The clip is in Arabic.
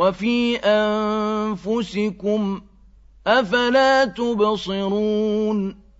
وفي أنفسكم أفلا تبصرون